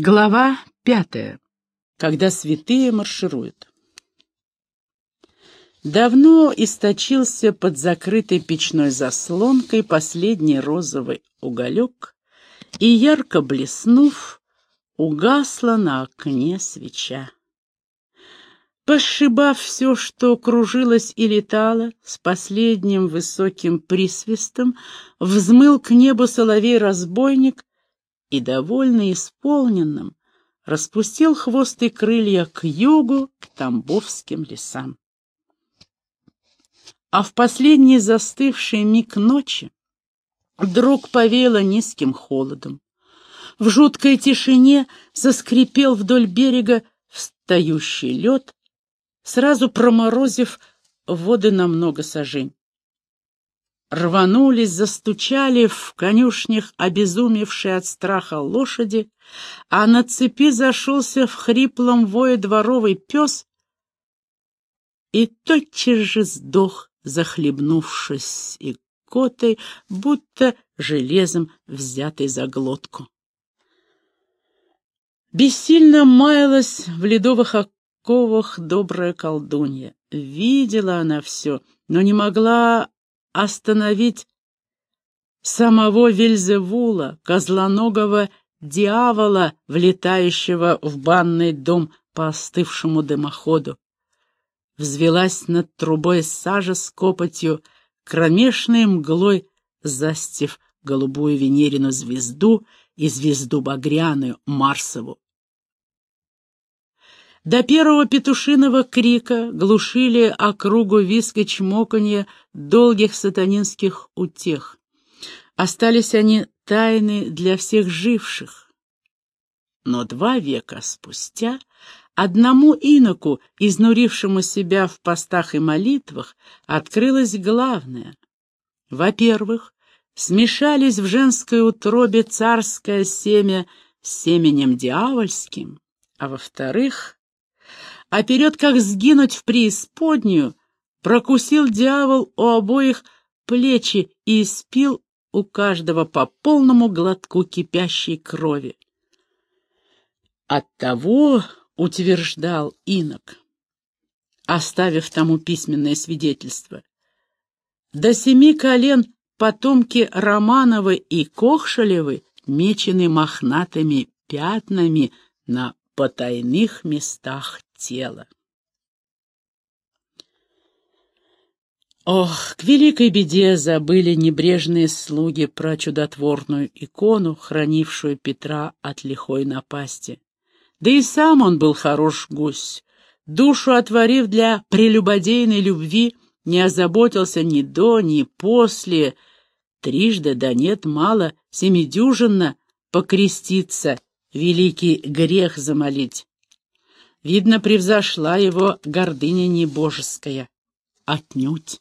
Глава пятая. Когда святые маршируют. Давно источился под закрытой печной заслонкой последний розовый уголек, и, ярко блеснув, угасла на окне свеча. Пошибав все, что кружилось и летало, с последним высоким присвистом взмыл к небу соловей-разбойник и, довольно исполненным, распустил хвост и крылья к югу, к Тамбовским лесам. А в последний застывший миг ночи вдруг повеяло низким холодом. В жуткой тишине заскрипел вдоль берега встающий лед, сразу проморозив воды на много сажень рванулись, застучали в конюшнях обезумевшие от страха лошади, а на цепи зашелся в хриплом вое дворовый пес и тотчас же сдох, захлебнувшись и котой, будто железом взятой за глотку. Бессильно маялась в ледовых оковах добрая колдунья. Видела она все, но не могла остановить самого Вельзевула, козлоногого дьявола, влетающего в банный дом по остывшему дымоходу. Взвелась над трубой сажа с копотью, кромешной мглой застив голубую Венерину звезду и звезду багряную Марсову. До первого петушиного крика глушили округу виск и чмоканье долгих сатанинских утех. Остались они тайны для всех живших. Но два века спустя одному иноку, изнурившему себя в постах и молитвах, открылось главное. Во-первых, смешались в женской утробе царское семя с семенем дьявольским, а во-вторых, а перед как сгинуть в преисподнюю, прокусил дьявол у обоих плечи и испил у каждого по полному глотку кипящей крови. Оттого, утверждал инок, оставив тому письменное свидетельство, до семи колен потомки Романовы и Кохшелевы мечены мохнатыми пятнами на потайных местах тела. Ох, к великой беде забыли небрежные слуги про чудотворную икону, хранившую Петра от лихой напасти. Да и сам он был хорош гусь. Душу отворив для прелюбодейной любви, не озаботился ни до, ни после. Трижды, да нет, мало, семидюжинно покреститься, великий грех замолить. Видно, превзошла его гордыня небожеская. Отнюдь.